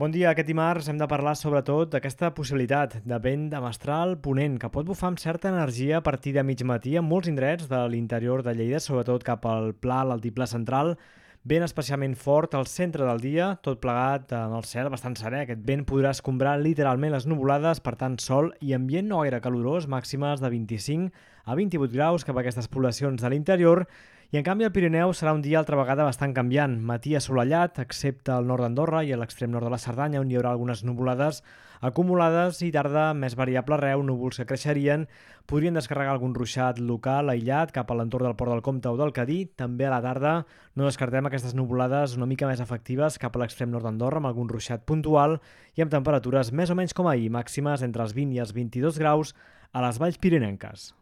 Bon dia. Aquest dimarts hem de parlar sobretot d'aquesta possibilitat de vent de mestral ponent que pot bufar amb certa energia a partir de mig matí en molts indrets de l'interior de Lleida, sobretot cap al pla, l'altiplà central, vent especialment fort al centre del dia, tot plegat en el cel bastant serè. Aquest vent podrà escombrar literalment les nuvolades, per tant sol i ambient no gaire calorós, màximes de 25 a 28 graus cap a aquestes poblacions de l'interior i en canvi el Pirineu serà un dia altra vegada bastant canviant. Matí assolellat, excepte al nord d'Andorra i a l'extrem nord de la Cerdanya, on hi haurà algunes nuvolades acumulades i tarda més variable arreu, núvols que creixerien, podrien descarregar algun ruixat local aïllat cap a l'entorn del Port del Comte o del Cadí. També a la tarda no descartem aquestes nuvolades una mica més efectives cap a l'extrem nord d'Andorra amb algun ruixat puntual i amb temperatures més o menys com ahir, màximes entre els 20 i els 22 graus a les valls pirinenques.